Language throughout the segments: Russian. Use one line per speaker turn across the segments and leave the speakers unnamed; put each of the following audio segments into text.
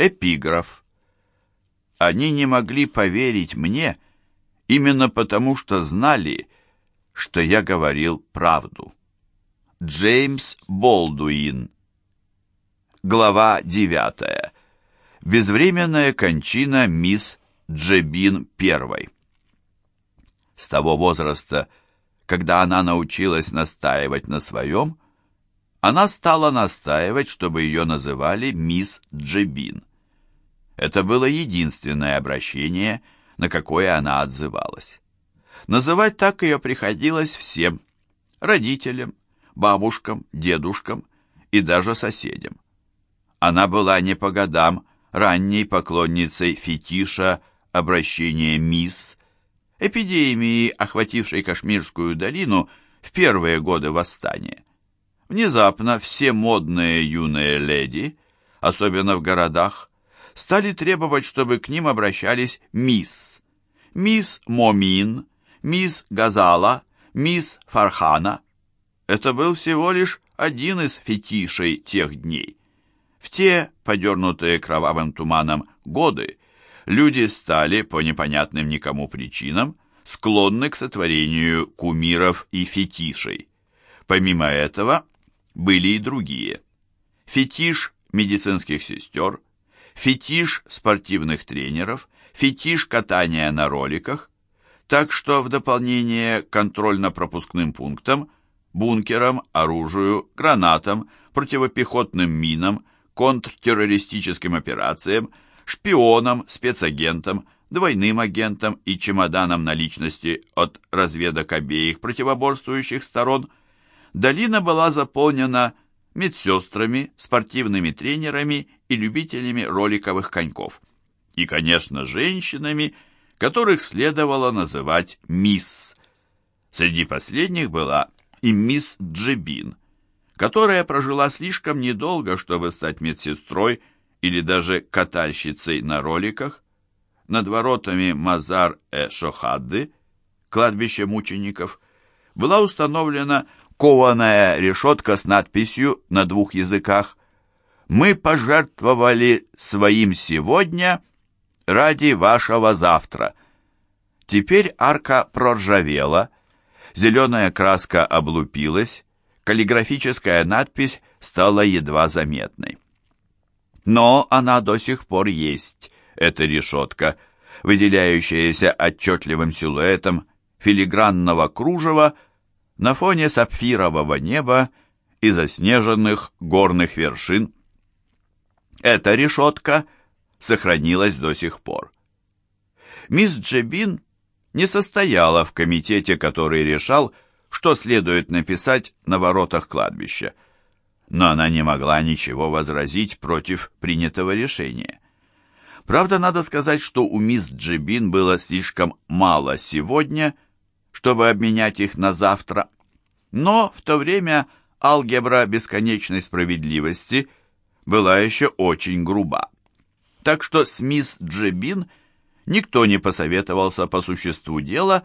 Эпиграф. Они не могли поверить мне именно потому, что знали, что я говорил правду. Джеймс Болдуин. Глава 9. Безвременная кончина мисс Джебин I. С того возраста, когда она научилась настаивать на своем, она стала настаивать, чтобы ее называли мисс Джебин. Это было единственное обращение, на какое она отзывалась. Называть так ее приходилось всем – родителям, бабушкам, дедушкам и даже соседям. Она была не по годам ранней поклонницей фетиша обращения «мисс», эпидемии, охватившей Кашмирскую долину в первые годы восстания. Внезапно все модные юные леди, особенно в городах, стали требовать, чтобы к ним обращались мисс. Мисс Момин, мисс Газала, мисс Фархана. Это был всего лишь один из фетишей тех дней. В те, подернутые кровавым туманом, годы люди стали, по непонятным никому причинам, склонны к сотворению кумиров и фетишей. Помимо этого, были и другие. Фетиш медицинских сестер, фетиш спортивных тренеров, фетиш катания на роликах, так что в дополнение к контрольно-пропускным пунктам, бункерам, оружию, гранатам, противопехотным минам, контртеррористическим операциям, шпионам, спецагентам, двойным агентам и чемоданам наличности от разведок обеих противоборствующих сторон, долина была заполнена медсестрами, спортивными тренерами и любителями роликовых коньков. И, конечно, женщинами, которых следовало называть «мисс». Среди последних была и мисс Джебин, которая прожила слишком недолго, чтобы стать медсестрой или даже катальщицей на роликах. Над воротами Мазар-э-Шохадды, кладбище мучеников, была установлена кованая решетка с надписью на двух языках «Мы пожертвовали своим сегодня ради вашего завтра». Теперь арка проржавела, зеленая краска облупилась, каллиграфическая надпись стала едва заметной. Но она до сих пор есть, эта решетка, выделяющаяся отчетливым силуэтом филигранного кружева – на фоне сапфирового неба и заснеженных горных вершин. Эта решетка сохранилась до сих пор. Мисс Джебин не состояла в комитете, который решал, что следует написать на воротах кладбища, но она не могла ничего возразить против принятого решения. Правда, надо сказать, что у мисс Джебин было слишком мало сегодня – чтобы обменять их на завтра. Но в то время алгебра бесконечной справедливости была еще очень груба. Так что с мисс Джебин никто не посоветовался по существу дела,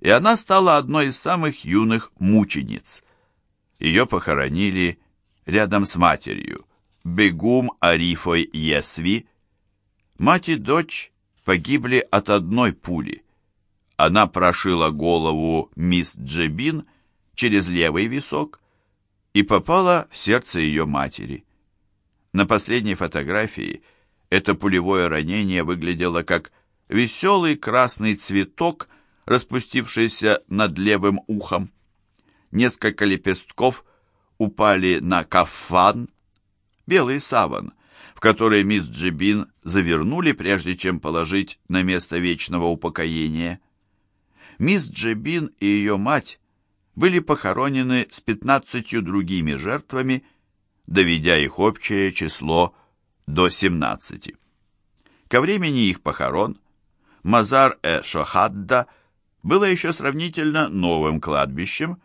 и она стала одной из самых юных мучениц. Ее похоронили рядом с матерью, Бегум Арифой Есви. Мать и дочь погибли от одной пули – она прошила голову мисс Джебин через левый висок и попала в сердце ее матери. На последней фотографии это пулевое ранение выглядело как веселый красный цветок, распустившийся над левым ухом. Несколько лепестков упали на кафан, белый саван, в который мисс Джебин завернули, прежде чем положить на место вечного упокоения. Мисс Джебин и ее мать были похоронены с пятнадцатью другими жертвами, доведя их общее число до 17. Ко времени их похорон Мазар-э-Шохадда было еще сравнительно новым кладбищем,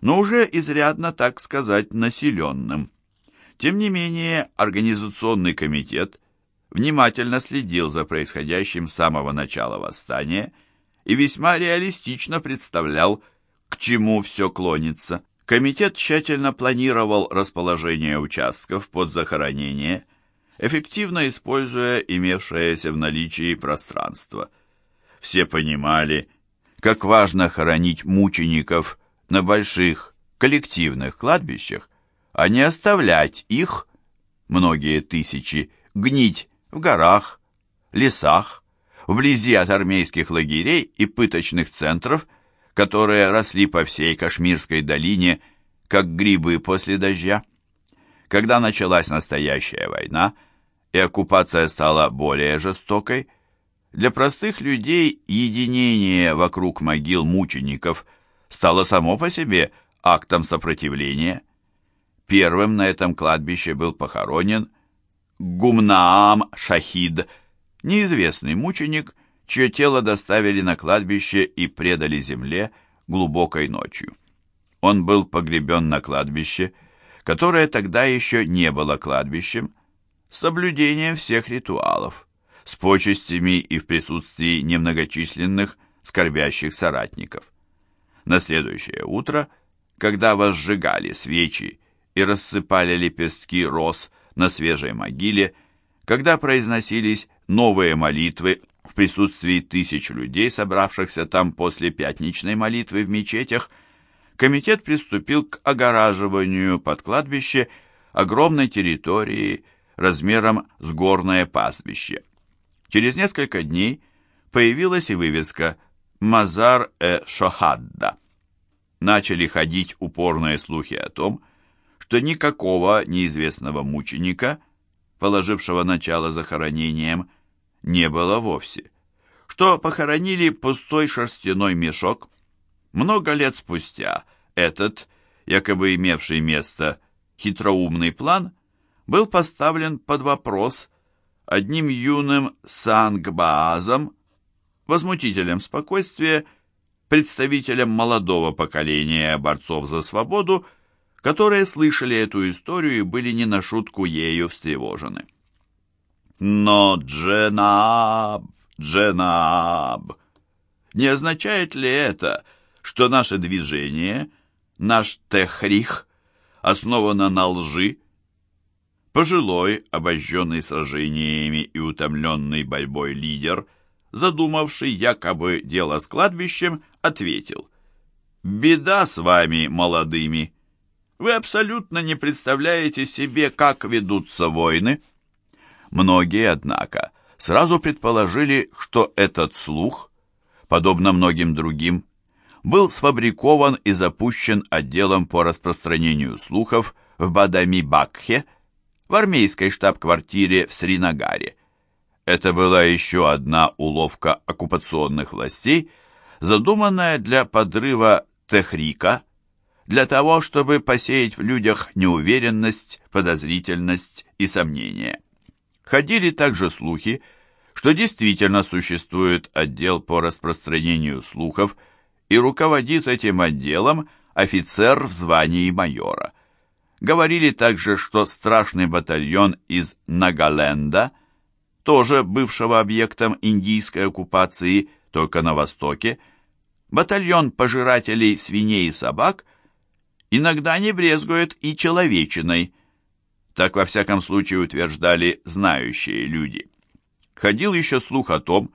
но уже изрядно, так сказать, населенным. Тем не менее, организационный комитет внимательно следил за происходящим с самого начала восстания – и весьма реалистично представлял, к чему все клонится. Комитет тщательно планировал расположение участков под захоронение, эффективно используя имевшееся в наличии пространство. Все понимали, как важно хоронить мучеников на больших коллективных кладбищах, а не оставлять их, многие тысячи, гнить в горах, лесах, вблизи от армейских лагерей и пыточных центров, которые росли по всей Кашмирской долине, как грибы после дождя. Когда началась настоящая война, и оккупация стала более жестокой, для простых людей единение вокруг могил мучеников стало само по себе актом сопротивления. Первым на этом кладбище был похоронен Гумнаам Шахид, неизвестный мученик, чье тело доставили на кладбище и предали земле глубокой ночью. Он был погребен на кладбище, которое тогда еще не было кладбищем, с соблюдением всех ритуалов, с почестями и в присутствии немногочисленных скорбящих соратников. На следующее утро, когда возжигали свечи и рассыпали лепестки роз на свежей могиле, когда произносились новые молитвы присутствии тысяч людей, собравшихся там после пятничной молитвы в мечетях, комитет приступил к огораживанию под кладбище огромной территории размером с горное пастбище. Через несколько дней появилась и вывеска «Мазар-э-Шохадда». Начали ходить упорные слухи о том, что никакого неизвестного мученика, положившего начало захоронениям, не было вовсе, что похоронили пустой шерстяной мешок. Много лет спустя этот, якобы имевший место, хитроумный план был поставлен под вопрос одним юным Сангбаазом, возмутителем спокойствия, представителем молодого поколения борцов за свободу, которые слышали эту историю и были не на шутку ею встревожены. Но Дженаб, Дженаб, не означает ли это, что наше движение, наш техрих, основано на лжи? Пожилой, обожженный сражениями и утомленный борьбой лидер, задумавший якобы дело с кладбищем, ответил «Беда с вами, молодыми! Вы абсолютно не представляете себе, как ведутся войны!» Многие, однако, сразу предположили, что этот слух, подобно многим другим, был сфабрикован и запущен отделом по распространению слухов в Бадами-Бакхе, в армейской штаб-квартире в Сринагаре. Это была еще одна уловка оккупационных властей, задуманная для подрыва Техрика, для того, чтобы посеять в людях неуверенность, подозрительность и сомнения. Ходили также слухи, что действительно существует отдел по распространению слухов, и руководит этим отделом офицер в звании майора. Говорили также, что страшный батальон из Нагаленда, тоже бывшего объектом индийской оккупации, только на востоке, батальон пожирателей свиней и собак, иногда не брезгует и человечиной, так во всяком случае утверждали знающие люди. Ходил еще слух о том,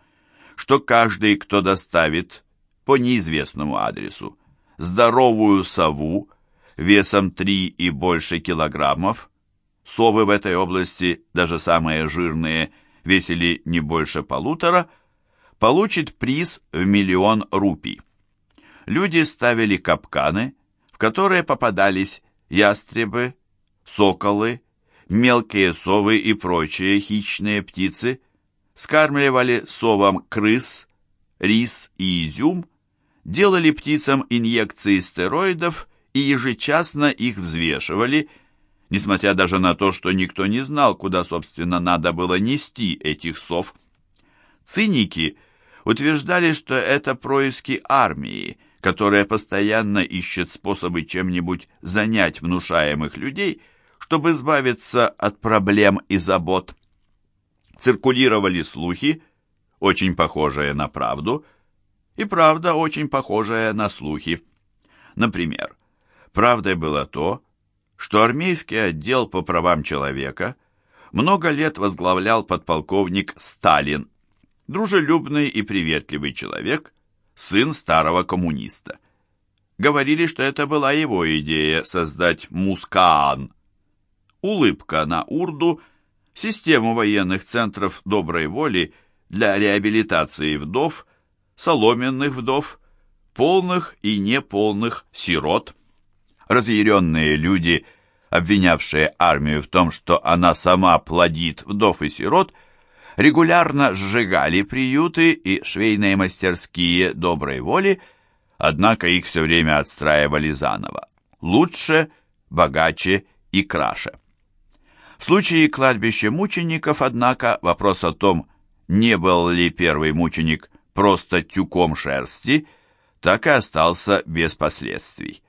что каждый, кто доставит по неизвестному адресу здоровую сову весом 3 и больше килограммов, совы в этой области, даже самые жирные, весили не больше полутора, получит приз в миллион рупий. Люди ставили капканы, в которые попадались ястребы, соколы, мелкие совы и прочие хищные птицы скармливали совам крыс, рис и изюм, делали птицам инъекции стероидов и ежечасно их взвешивали, несмотря даже на то, что никто не знал, куда, собственно, надо было нести этих сов. Циники утверждали, что это происки армии, которая постоянно ищет способы чем-нибудь занять внушаемых людей – чтобы избавиться от проблем и забот. Циркулировали слухи, очень похожие на правду, и правда очень похожая на слухи. Например, правдой было то, что армейский отдел по правам человека много лет возглавлял подполковник Сталин, дружелюбный и приветливый человек, сын старого коммуниста. Говорили, что это была его идея создать Мускаан. Улыбка на урду, систему военных центров доброй воли для реабилитации вдов, соломенных вдов, полных и неполных сирот. Разъяренные люди, обвинявшие армию в том, что она сама плодит вдов и сирот, регулярно сжигали приюты и швейные мастерские доброй воли, однако их все время отстраивали заново. Лучше, богаче и краше. В случае кладбища мучеников, однако, вопрос о том, не был ли первый мученик просто тюком шерсти, так и остался без последствий.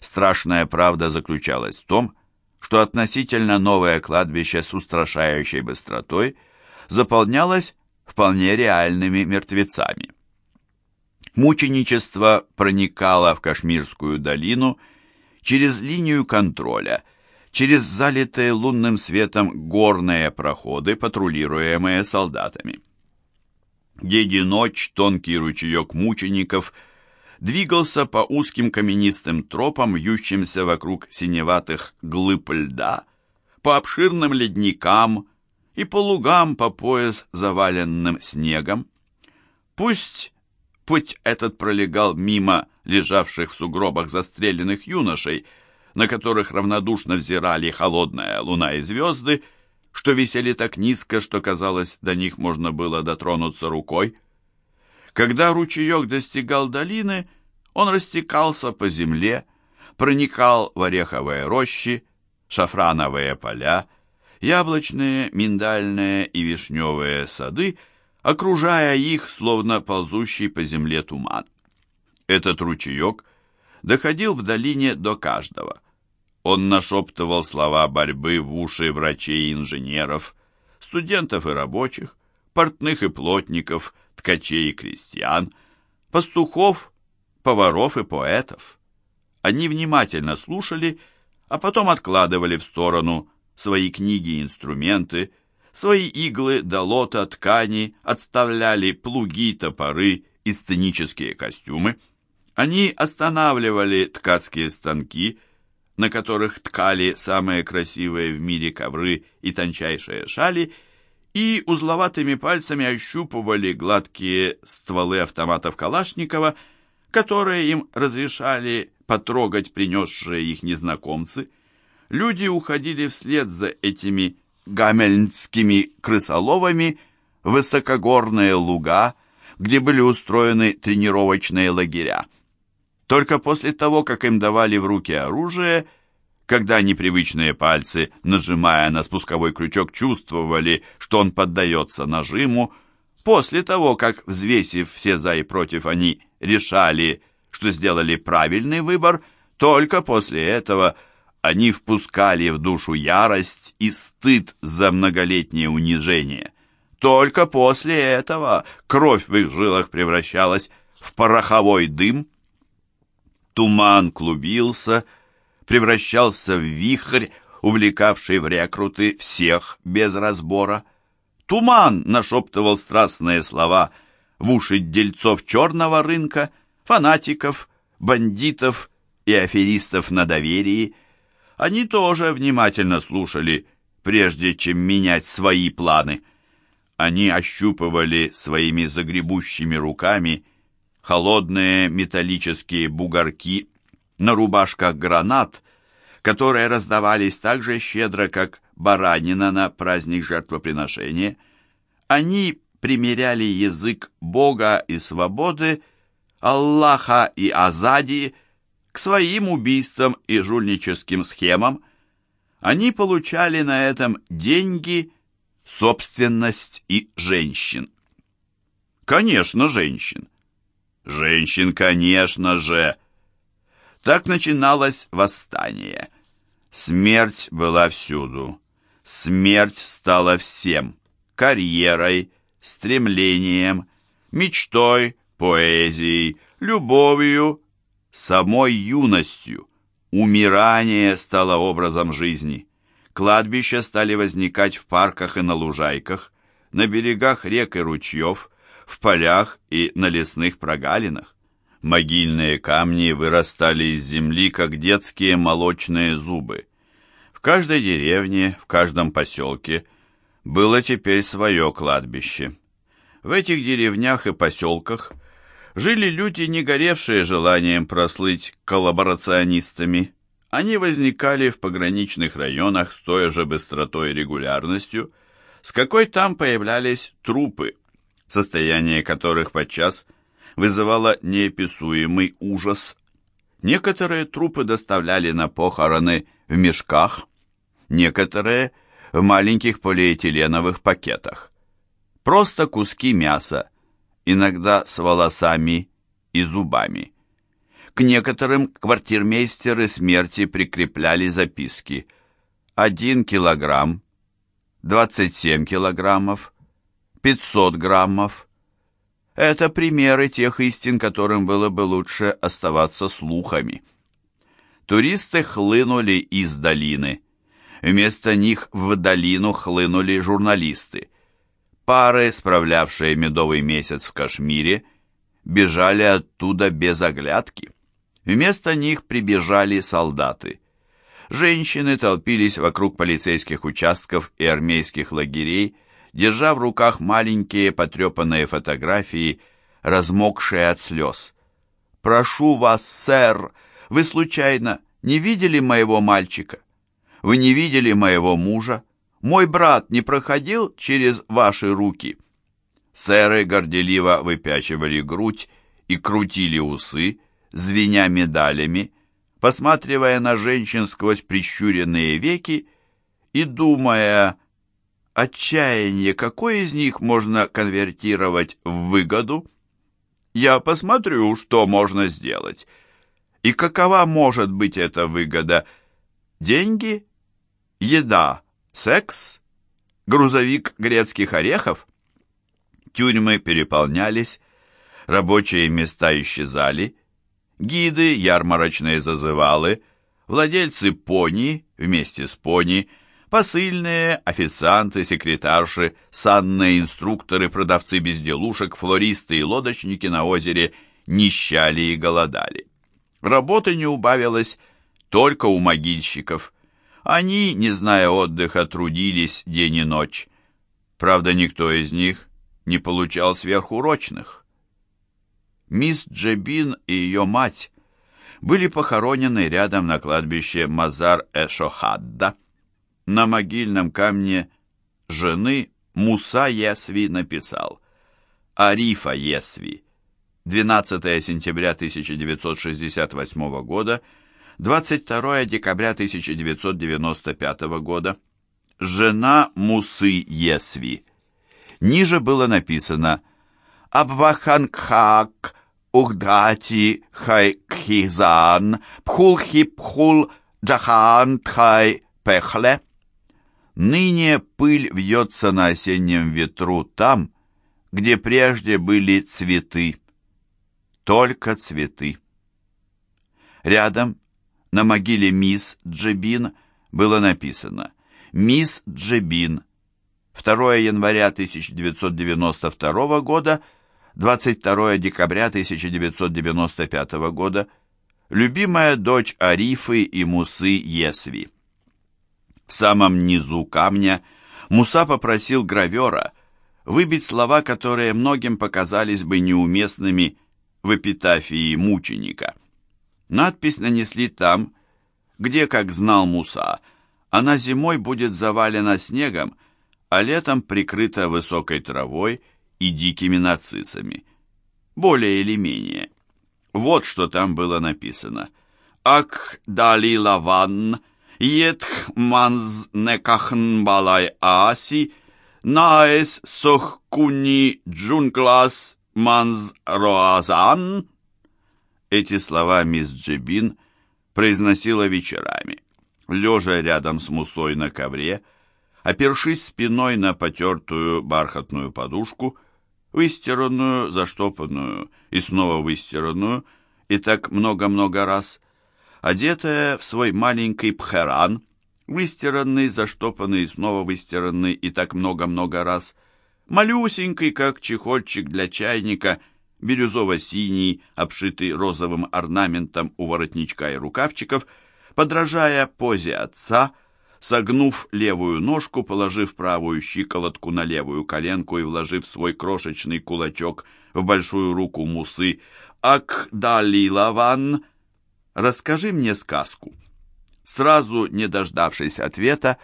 Страшная правда заключалась в том, что относительно новое кладбище с устрашающей быстротой заполнялось вполне реальными мертвецами. Мученичество проникало в Кашмирскую долину через линию контроля, через залитые лунным светом горные проходы, патрулируемые солдатами. День ночь тонкий ручеек мучеников двигался по узким каменистым тропам, вьющимся вокруг синеватых глыб льда, по обширным ледникам и по лугам по пояс заваленным снегом. Пусть Путь этот пролегал мимо лежавших в сугробах застреленных юношей, на которых равнодушно взирали холодная луна и звезды, что висели так низко, что, казалось, до них можно было дотронуться рукой. Когда ручеек достигал долины, он растекался по земле, проникал в ореховые рощи, шафрановые поля, яблочные, миндальные и вишневые сады — окружая их, словно ползущий по земле туман. Этот ручеек доходил в долине до каждого. Он нашептывал слова борьбы в уши врачей и инженеров, студентов и рабочих, портных и плотников, ткачей и крестьян, пастухов, поваров и поэтов. Они внимательно слушали, а потом откладывали в сторону свои книги и инструменты, Свои иглы, долота, ткани отставляли плуги, топоры и сценические костюмы. Они останавливали ткацкие станки, на которых ткали самые красивые в мире ковры и тончайшие шали, и узловатыми пальцами ощупывали гладкие стволы автоматов Калашникова, которые им разрешали потрогать принесшие их незнакомцы. Люди уходили вслед за этими гамельнскими крысоловами высокогорные луга, где были устроены тренировочные лагеря. Только после того, как им давали в руки оружие, когда непривычные пальцы, нажимая на спусковой крючок, чувствовали, что он поддается нажиму, после того, как, взвесив все за и против, они решали, что сделали правильный выбор, только после этого – они впускали в душу ярость и стыд за многолетнее унижение. Только после этого кровь в их жилах превращалась в пороховой дым. Туман клубился, превращался в вихрь, увлекавший в рекруты всех без разбора. Туман нашептывал страстные слова в уши дельцов черного рынка, фанатиков, бандитов и аферистов на доверии – они тоже внимательно слушали, прежде чем менять свои планы. Они ощупывали своими загребущими руками холодные металлические бугорки на рубашках гранат, которые раздавались так же щедро, как баранина на праздник жертвоприношения. Они примеряли язык Бога и свободы, Аллаха и Азади – к своим убийствам и жульническим схемам. Они получали на этом деньги, собственность и женщин. Конечно, женщин. Женщин, конечно же. Так начиналось восстание. Смерть была всюду. Смерть стала всем. Карьерой, стремлением, мечтой, поэзией, любовью, самой юностью. Умирание стало образом жизни. Кладбища стали возникать в парках и на лужайках, на берегах рек и ручьев, в полях и на лесных прогалинах. Могильные камни вырастали из земли, как детские молочные зубы. В каждой деревне, в каждом поселке было теперь свое кладбище. В этих деревнях и поселках жили люди, не горевшие желанием прослыть коллаборационистами. Они возникали в пограничных районах с той же быстротой и регулярностью, с какой там появлялись трупы, состояние которых подчас вызывало неописуемый ужас. Некоторые трупы доставляли на похороны в мешках, некоторые в маленьких полиэтиленовых пакетах. Просто куски мяса, иногда с волосами и зубами. К некоторым квартирмейстеры смерти прикрепляли записки. Один килограмм, 27 килограммов, 500 граммов. Это примеры тех истин, которым было бы лучше оставаться слухами. Туристы хлынули из долины. Вместо них в долину хлынули журналисты. Пары, справлявшие медовый месяц в Кашмире, бежали оттуда без оглядки. Вместо них прибежали солдаты. Женщины толпились вокруг полицейских участков и армейских лагерей, держа в руках маленькие потрепанные фотографии, размокшие от слез. «Прошу вас, сэр, вы случайно не видели моего мальчика? Вы не видели моего мужа? Мой брат не проходил через ваши руки?» Сэры горделиво выпячивали грудь и крутили усы, звеня медалями, посматривая на женщин сквозь прищуренные веки и думая, отчаяние, какой из них можно конвертировать в выгоду? Я посмотрю, что можно сделать. И какова может быть эта выгода? Деньги? Еда? Секс? Грузовик грецких орехов? Тюрьмы переполнялись, рабочие места исчезали, гиды, ярмарочные зазывалы, владельцы пони вместе с пони, посыльные, официанты, секретарши, санные инструкторы, продавцы безделушек, флористы и лодочники на озере нищали и голодали. Работы не убавилось только у могильщиков. Они, не зная отдыха, трудились день и ночь. Правда, никто из них не получал сверхурочных. Мисс Джебин и ее мать были похоронены рядом на кладбище Мазар-э-Шохадда. На могильном камне жены Муса Есви написал «Арифа Есви, 12 сентября 1968 года, 22 декабря 1995 года, жена Мусы Есви». Ниже было написано «Абваханкхак Угдати Хайкхизан Пхулхипхул Джахан Тхай Пехле». Ныне пыль вьется на осеннем ветру там, где прежде были цветы. Только цветы. Рядом, на могиле мисс Джебин, было написано «Мисс Джебин, 2 января 1992 года, 22 декабря 1995 года, любимая дочь Арифы и Мусы Есви». В самом низу камня Муса попросил гравера выбить слова, которые многим показались бы неуместными в эпитафии мученика. Надпись нанесли там, где, как знал Муса, она зимой будет завалена снегом, а летом прикрыта высокой травой и дикими нарциссами. Более или менее. Вот что там было написано. «Ак дали лаван», Jetх манз некахн балай ааси, наэс сохкуни джунглас манз роазан. Эти слова мисс Джебин произносила вечерами, лежа рядом с Мусой на ковре, опершись спиной на потертую бархатную подушку, выстиранную, заштопанную и снова выстиранную, и так много-много раз – одетая в свой маленький пхеран, выстиранный, заштопанный и снова выстиранный и так много-много раз, малюсенький, как чехольчик для чайника, бирюзово-синий, обшитый розовым орнаментом у воротничка и рукавчиков, подражая позе отца, согнув левую ножку, положив правую щиколотку на левую коленку и вложив свой крошечный кулачок в большую руку Мусы, «Ак, Далилаван, расскажи мне сказку». Сразу не дождавшись ответа,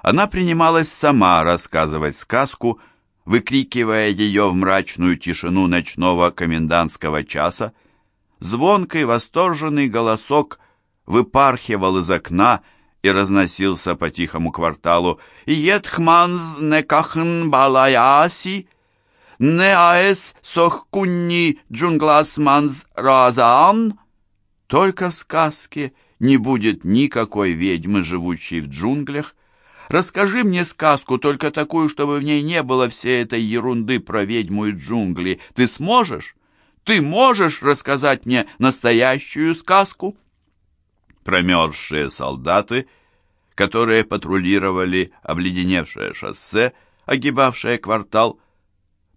она принималась сама рассказывать сказку, выкрикивая ее в мрачную тишину ночного комендантского часа. Звонкий восторженный голосок выпархивал из окна и разносился по тихому кварталу «Етхманз некахн балаяси, не аэс сохкунни джунгласманз разаан». Только в сказке не будет никакой ведьмы, живущей в джунглях. Расскажи мне сказку, только такую, чтобы в ней не было всей этой ерунды про ведьму и джунгли. Ты сможешь? Ты можешь рассказать мне настоящую сказку?» Промерзшие солдаты, которые патрулировали обледеневшее шоссе, огибавшее квартал,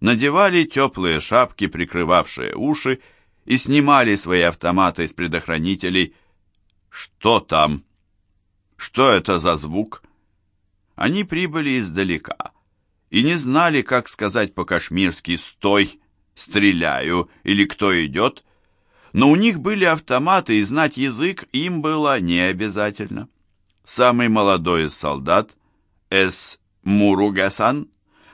надевали теплые шапки, прикрывавшие уши, и снимали свои автоматы с предохранителей, что там? Что это за звук? Они прибыли издалека и не знали, как сказать по-кашмирски «стой», «стреляю» или «кто идет», но у них были автоматы, и знать язык им было не обязательно. Самый молодой из солдат, С. Муругасан,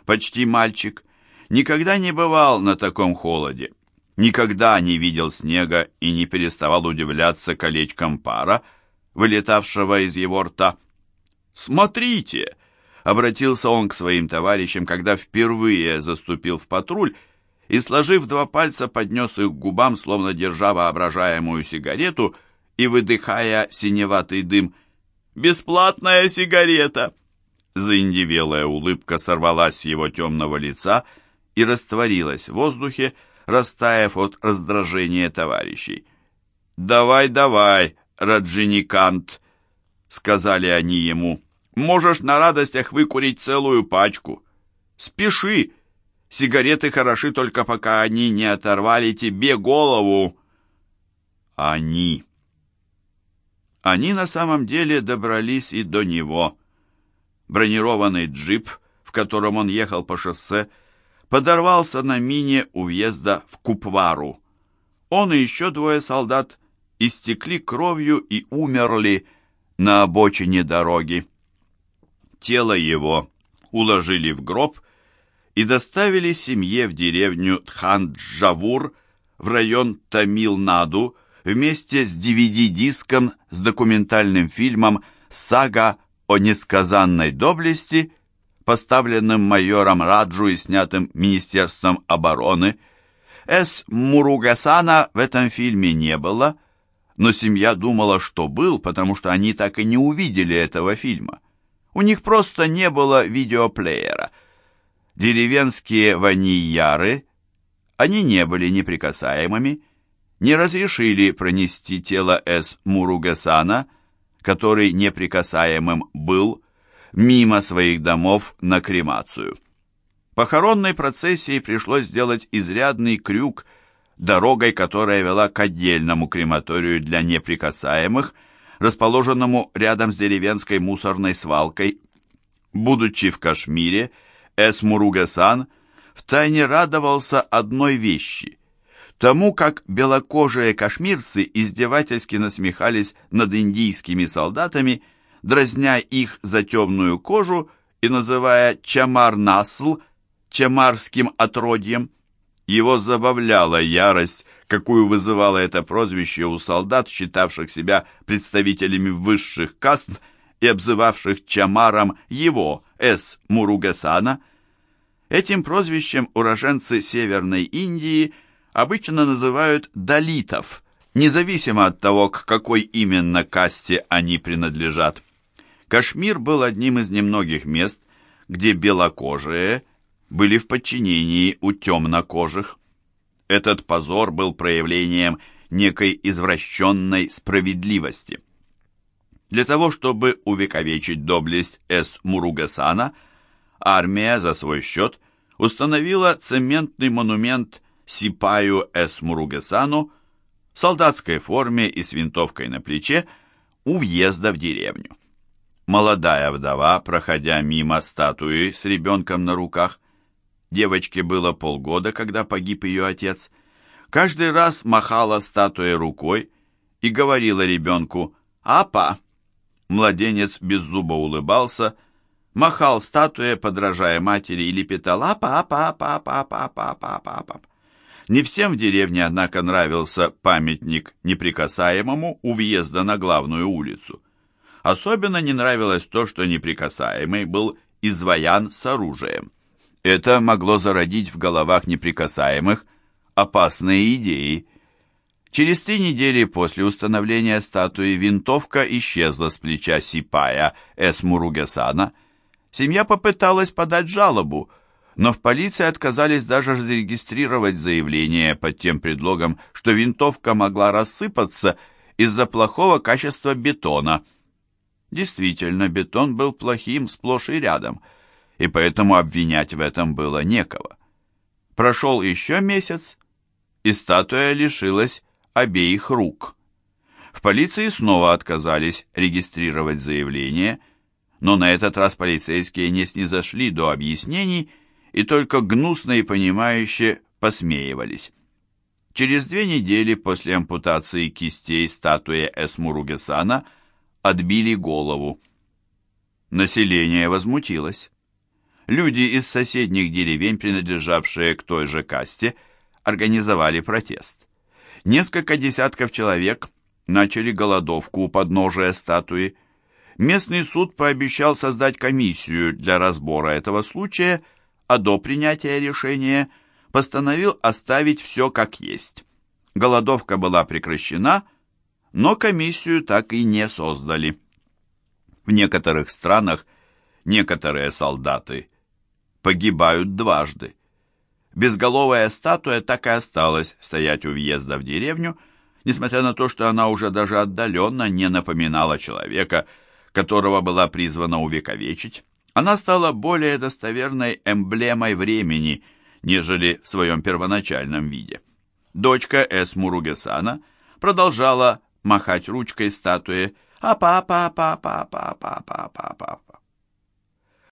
почти мальчик, никогда не бывал на таком холоде никогда не видел снега и не переставал удивляться колечкам пара, вылетавшего из его рта. «Смотрите!» — обратился он к своим товарищам, когда впервые заступил в патруль и, сложив два пальца, поднес их к губам, словно держа воображаемую сигарету и выдыхая синеватый дым. «Бесплатная сигарета!» Заиндивелая улыбка сорвалась с его темного лица и растворилась в воздухе, растаяв от раздражения товарищей. «Давай, давай, Раджиникант», — сказали они ему, — «можешь на радостях выкурить целую пачку. Спеши, сигареты хороши только пока они не оторвали тебе голову». Они. Они на самом деле добрались и до него. Бронированный джип, в котором он ехал по шоссе, — подорвался на мине у въезда в Купвару. Он и еще двое солдат истекли кровью и умерли на обочине дороги. Тело его уложили в гроб и доставили семье в деревню Тханджавур в район Тамил-Наду вместе с DVD-диском с документальным фильмом «Сага о несказанной доблести» поставленным майором Раджу и снятым Министерством обороны. С. Муругасана в этом фильме не было, но семья думала, что был, потому что они так и не увидели этого фильма. У них просто не было видеоплеера. Деревенские ванияры, они не были неприкасаемыми, не разрешили пронести тело С. Муругасана, который неприкасаемым был, мимо своих домов на кремацию. Похоронной процессии пришлось сделать изрядный крюк дорогой, которая вела к отдельному крематорию для неприкасаемых, расположенному рядом с деревенской мусорной свалкой. Будучи в Кашмире, Эсмуругасан втайне радовался одной вещи – тому, как белокожие кашмирцы издевательски насмехались над индийскими солдатами – дразня их за темную кожу и называя Чамар-Насл чамарским отродьем. Его забавляла ярость, какую вызывало это прозвище у солдат, считавших себя представителями высших каст и обзывавших Чамаром его, С. Муругасана. Этим прозвищем уроженцы Северной Индии обычно называют далитов, независимо от того, к какой именно касте они принадлежат. Кашмир был одним из немногих мест, где белокожие были в подчинении у темнокожих. Этот позор был проявлением некой извращенной справедливости. Для того, чтобы увековечить доблесть С. Муругасана, армия за свой счет установила цементный монумент Сипаю С. Муругасану в солдатской форме и с винтовкой на плече у въезда в деревню. Молодая вдова, проходя мимо статуи с ребенком на руках, девочке было полгода, когда погиб ее отец, каждый раз махала статуей рукой и говорила ребенку «Апа!». Младенец без зуба улыбался, махал статуе, подражая матери, и лепетал «Апа! Апа! Апа! Апа! Апа! Апа! Апа! Апа!». апа. Не всем в деревне, однако, нравился памятник неприкасаемому у въезда на главную улицу – Особенно не нравилось то, что неприкасаемый был изваян с оружием. Это могло зародить в головах неприкасаемых опасные идеи. Через три недели после установления статуи винтовка исчезла с плеча Сипая Эсмуругесана. Семья попыталась подать жалобу, но в полиции отказались даже зарегистрировать заявление под тем предлогом, что винтовка могла рассыпаться из-за плохого качества бетона – Действительно, бетон был плохим сплошь и рядом, и поэтому обвинять в этом было некого. Прошел еще месяц, и статуя лишилась обеих рук. В полиции снова отказались регистрировать заявление, но на этот раз полицейские не снизошли до объяснений и только гнусно и понимающе посмеивались. Через две недели после ампутации кистей статуи Эсмуругесана – отбили голову. Население возмутилось. Люди из соседних деревень, принадлежавшие к той же касте, организовали протест. Несколько десятков человек начали голодовку у подножия статуи. Местный суд пообещал создать комиссию для разбора этого случая, а до принятия решения постановил оставить все как есть. Голодовка была прекращена, но комиссию так и не создали. В некоторых странах некоторые солдаты погибают дважды. Безголовая статуя так и осталась стоять у въезда в деревню, несмотря на то, что она уже даже отдаленно не напоминала человека, которого была призвана увековечить. Она стала более достоверной эмблемой времени, нежели в своем первоначальном виде. Дочка Эс Муругесана продолжала махать ручкой статуи. «Апа-апа-апа-апа-апа-апа-апа-апа».